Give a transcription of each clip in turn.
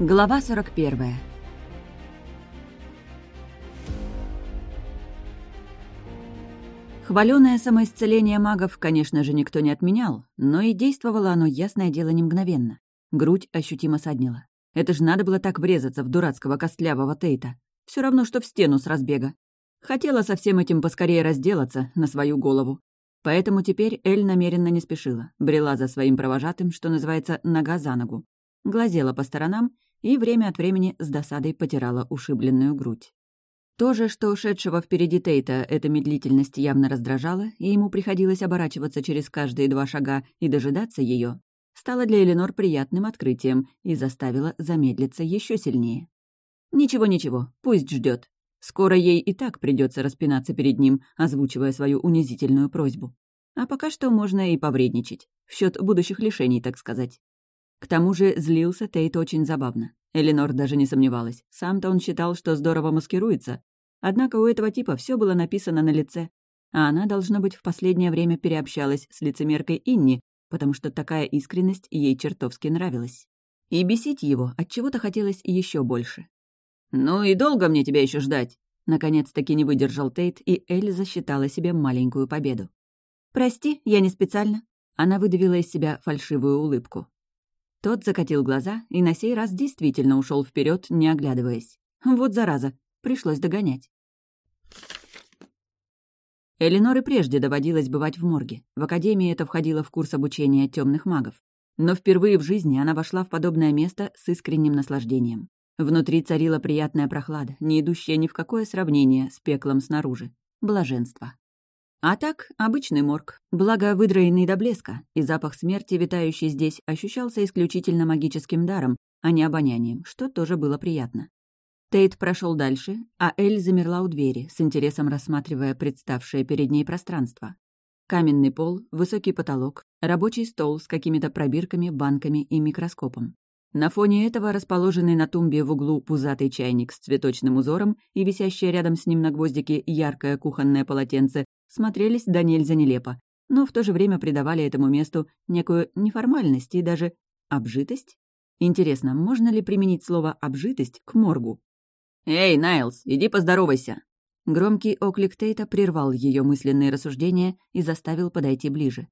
Глава 41 Хваленое самоисцеление магов, конечно же, никто не отменял, но и действовало оно, ясное дело, не мгновенно. Грудь ощутимо саднила. Это же надо было так врезаться в дурацкого костлявого Тейта. Все равно, что в стену с разбега. Хотела со всем этим поскорее разделаться на свою голову. Поэтому теперь Эль намеренно не спешила, брела за своим провожатым, что называется, нога за ногу. Глазела по сторонам и время от времени с досадой потирала ушибленную грудь. То же, что ушедшего впереди Тейта эта медлительность явно раздражала, и ему приходилось оборачиваться через каждые два шага и дожидаться ее, стало для Эленор приятным открытием и заставило замедлиться еще сильнее. Ничего-ничего, пусть ждет. Скоро ей и так придется распинаться перед ним, озвучивая свою унизительную просьбу. А пока что можно и повредничать, в счет будущих лишений, так сказать. К тому же злился Тейт очень забавно. Эленор даже не сомневалась. Сам-то он считал, что здорово маскируется. Однако у этого типа все было написано на лице. А она, должно быть, в последнее время переобщалась с лицемеркой Инни, потому что такая искренность ей чертовски нравилась. И бесить его от чего то хотелось еще больше. «Ну и долго мне тебя еще ждать?» Наконец-таки не выдержал Тейт, и Эль засчитала себе маленькую победу. «Прости, я не специально». Она выдавила из себя фальшивую улыбку. Тот закатил глаза и на сей раз действительно ушел вперед, не оглядываясь. Вот зараза, пришлось догонять. Эленор и прежде доводилось бывать в морге. В академии это входило в курс обучения темных магов. Но впервые в жизни она вошла в подобное место с искренним наслаждением. Внутри царила приятная прохлада, не идущая ни в какое сравнение с пеклом снаружи. Блаженство. А так, обычный морг, благо выдроенный до блеска, и запах смерти, витающий здесь, ощущался исключительно магическим даром, а не обонянием, что тоже было приятно. Тейт прошел дальше, а Эль замерла у двери, с интересом рассматривая представшее перед ней пространство. Каменный пол, высокий потолок, рабочий стол с какими-то пробирками, банками и микроскопом. На фоне этого расположенный на тумбе в углу пузатый чайник с цветочным узором и висящее рядом с ним на гвоздике яркое кухонное полотенце смотрелись да нельзя нелепо, но в то же время придавали этому месту некую неформальность и даже обжитость. Интересно, можно ли применить слово «обжитость» к моргу? «Эй, Найлз, иди поздоровайся!» Громкий оклик Тейта прервал ее мысленные рассуждения и заставил подойти ближе.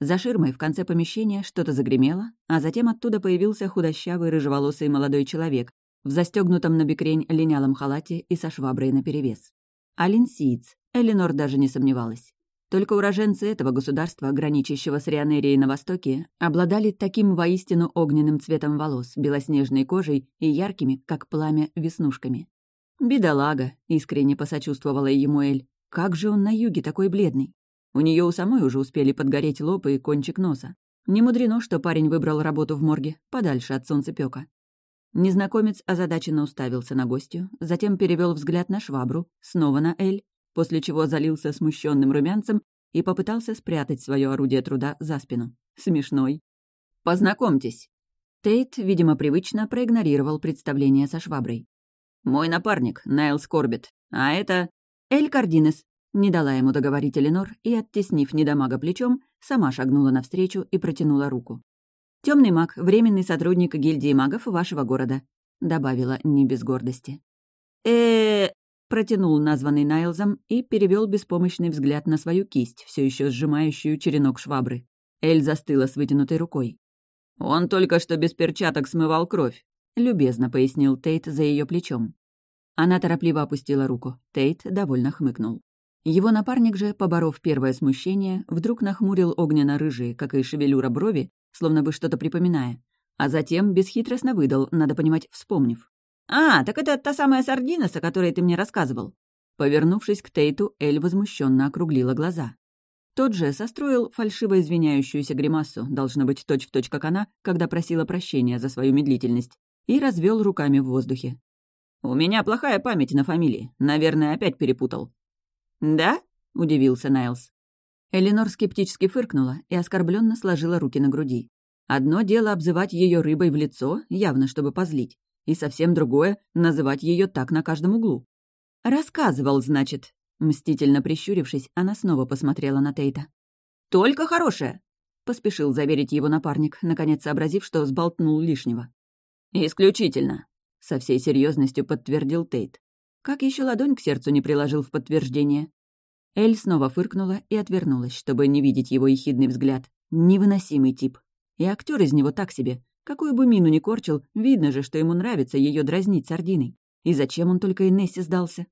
За ширмой в конце помещения что-то загремело, а затем оттуда появился худощавый рыжеволосый молодой человек в застегнутом на бекрень линялом халате и со шваброй наперевес. Алин Сииц, Эленор даже не сомневалась. Только уроженцы этого государства, граничащего с Рионерией на востоке, обладали таким воистину огненным цветом волос, белоснежной кожей и яркими, как пламя, веснушками. «Бедолага», — искренне посочувствовала ему Эль. «Как же он на юге такой бледный?» У нее у самой уже успели подгореть лоб и кончик носа. Не мудрено, что парень выбрал работу в морге, подальше от солнцепёка. Незнакомец озадаченно уставился на гостью, затем перевел взгляд на швабру, снова на Эль, после чего залился смущенным румянцем и попытался спрятать свое орудие труда за спину. Смешной. «Познакомьтесь». Тейт, видимо, привычно проигнорировал представление со шваброй. «Мой напарник, Найл Скорбит. А это...» «Эль Кардинес», не дала ему договорить Эленор и, оттеснив недомага плечом, сама шагнула навстречу и протянула руку. Темный маг, временный сотрудник гильдии магов вашего города», — добавила не без гордости. э протянул названный Найлзом и перевел беспомощный взгляд на свою кисть, все еще сжимающую черенок швабры. Эль застыла с вытянутой рукой. «Он только что без перчаток смывал кровь», — любезно пояснил Тейт за ее плечом. Она торопливо опустила руку. Тейт довольно хмыкнул. Его напарник же, поборов первое смущение, вдруг нахмурил огненно-рыжие, как и шевелюра брови, словно бы что-то припоминая, а затем бесхитростно выдал, надо понимать, вспомнив. «А, так это та самая сардинос, о которой ты мне рассказывал». Повернувшись к Тейту, Эль возмущенно округлила глаза. Тот же состроил фальшиво извиняющуюся гримасу, должно быть точь-в-точь, точь, как она, когда просила прощения за свою медлительность, и развел руками в воздухе. «У меня плохая память на фамилии. Наверное, опять перепутал. «Да?» — удивился Найлз. Эленор скептически фыркнула и оскорбленно сложила руки на груди. Одно дело обзывать ее рыбой в лицо, явно чтобы позлить, и совсем другое — называть ее так на каждом углу. «Рассказывал, значит». Мстительно прищурившись, она снова посмотрела на Тейта. «Только хорошее!» — поспешил заверить его напарник, наконец сообразив, что сболтнул лишнего. «Исключительно», — со всей серьезностью подтвердил Тейт. Как еще ладонь к сердцу не приложил в подтверждение. Эль снова фыркнула и отвернулась, чтобы не видеть его ехидный взгляд. Невыносимый тип. И актер из него так себе. Какую бы мину ни корчил, видно же, что ему нравится ее дразнить сардиной. И зачем он только Инессе сдался?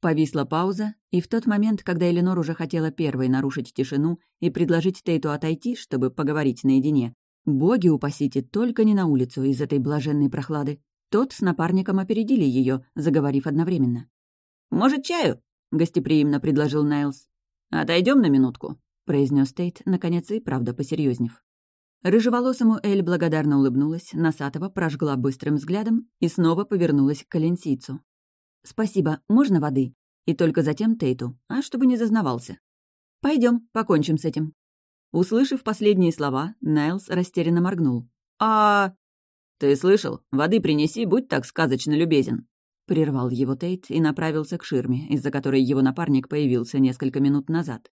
Повисла пауза, и в тот момент, когда Эленор уже хотела первой нарушить тишину и предложить Тейту отойти, чтобы поговорить наедине, боги упасите только не на улицу из этой блаженной прохлады. Тот с напарником опередили ее, заговорив одновременно. «Может, чаю?» — гостеприимно предложил Найлз. Отойдем на минутку», — произнес Тейт, наконец и правда посерьезнев. Рыжеволосому Эль благодарно улыбнулась, Носатого прожгла быстрым взглядом и снова повернулась к коленсийцу. «Спасибо, можно воды?» И только затем Тейту, а чтобы не зазнавался. Пойдем, покончим с этим». Услышав последние слова, Найлз растерянно моргнул. «А...» «Ты слышал? Воды принеси, будь так сказочно любезен!» Прервал его Тейт и направился к ширме, из-за которой его напарник появился несколько минут назад.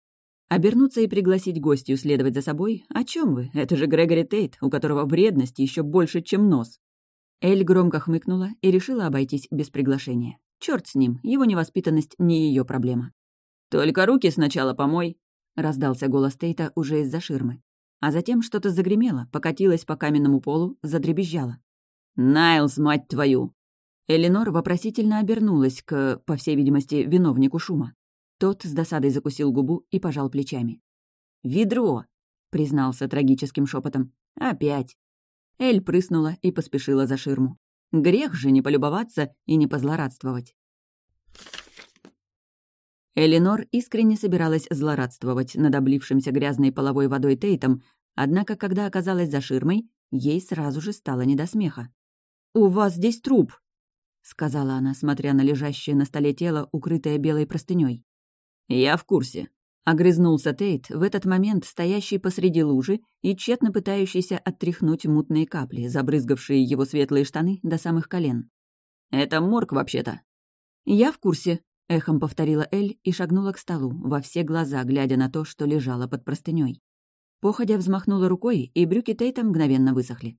Обернуться и пригласить гостью следовать за собой? О чем вы? Это же Грегори Тейт, у которого вредность еще больше, чем нос. Эль громко хмыкнула и решила обойтись без приглашения. Черт с ним, его невоспитанность не ее проблема. «Только руки сначала помой», — раздался голос Тейта уже из-за ширмы. А затем что-то загремело, покатилось по каменному полу, задребезжало. «Найлз, мать твою!» Эленор вопросительно обернулась к, по всей видимости, виновнику шума. Тот с досадой закусил губу и пожал плечами. «Ведро!» — признался трагическим шепотом. «Опять!» Эль прыснула и поспешила за ширму. Грех же не полюбоваться и не позлорадствовать. Эленор искренне собиралась злорадствовать над облившимся грязной половой водой Тейтом, однако, когда оказалась за ширмой, ей сразу же стало не до смеха. «У вас здесь труп!» — сказала она, смотря на лежащее на столе тело, укрытое белой простыней. «Я в курсе», — огрызнулся Тейт, в этот момент стоящий посреди лужи и тщетно пытающийся оттряхнуть мутные капли, забрызгавшие его светлые штаны до самых колен. «Это морг, вообще-то». «Я в курсе», — эхом повторила Эль и шагнула к столу, во все глаза глядя на то, что лежало под простыней. Походя взмахнула рукой, и брюки Тейта мгновенно высохли.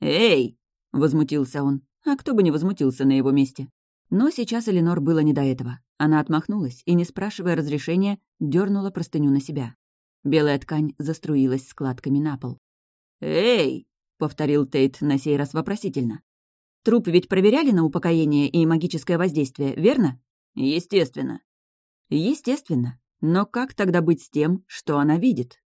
«Эй!» — возмутился он. А кто бы не возмутился на его месте? Но сейчас Эленор было не до этого. Она отмахнулась и, не спрашивая разрешения, дернула простыню на себя. Белая ткань заструилась складками на пол. «Эй!» — повторил Тейт на сей раз вопросительно. «Труп ведь проверяли на упокоение и магическое воздействие, верно?» Естественно. Естественно. Но как тогда быть с тем, что она видит?